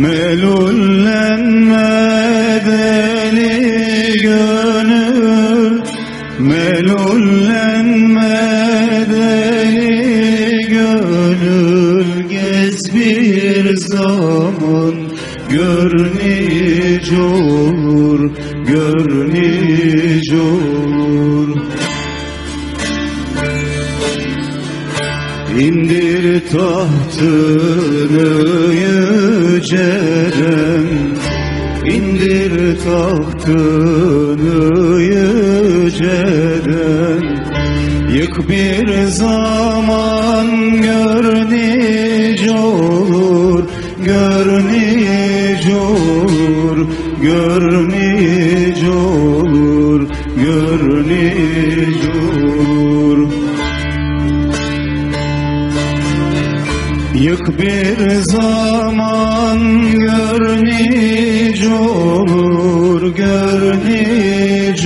Melullenme deli gönül Melullenme deli gönül. Gez bir zaman gör nice olur Gör nice olur İndir tahtını yüceden İndir tahtını yüceden Yık bir zaman gör nice olur. Gör nice olur Gör nice olur. Gör nice olur Yık bir zaman gör olur, gör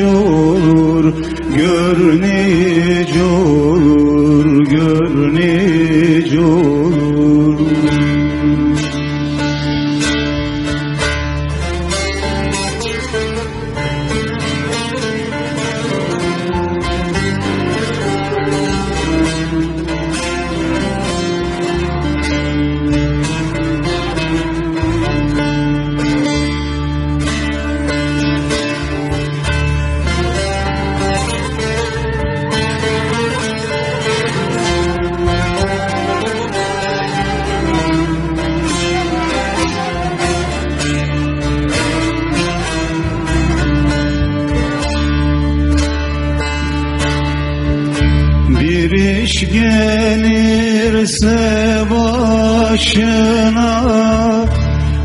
olur, gör olur, iş gelirse başına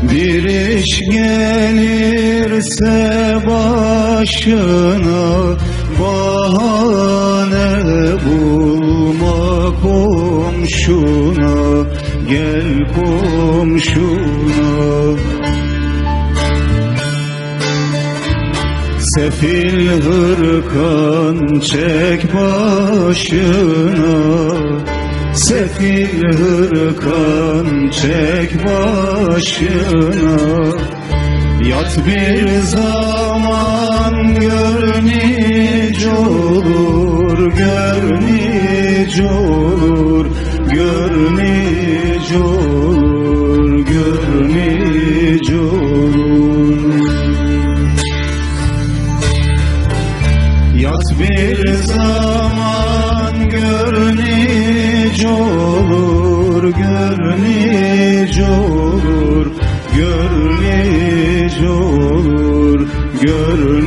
Bir iş gelirse başına Bahane bulma komşuna Gel komşuna Sefil hırkan çek başına. Sefil hırkan çek başına. Yat bir zaman gör nice olur Gör nice olur Gör nice olur olur, gör nice olur, gör nice olur, gör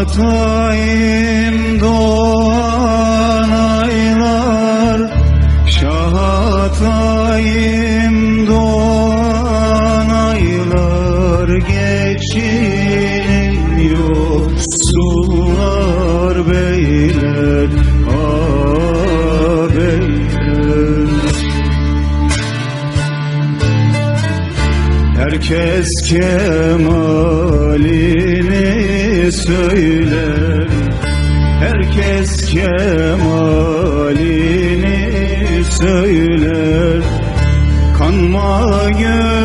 Şahatayım doğan aylar Şahatayım doğan aylar sular beyler Ah beyler Herkes kemalini söyler Herkes kemalini söyler Kanma gönül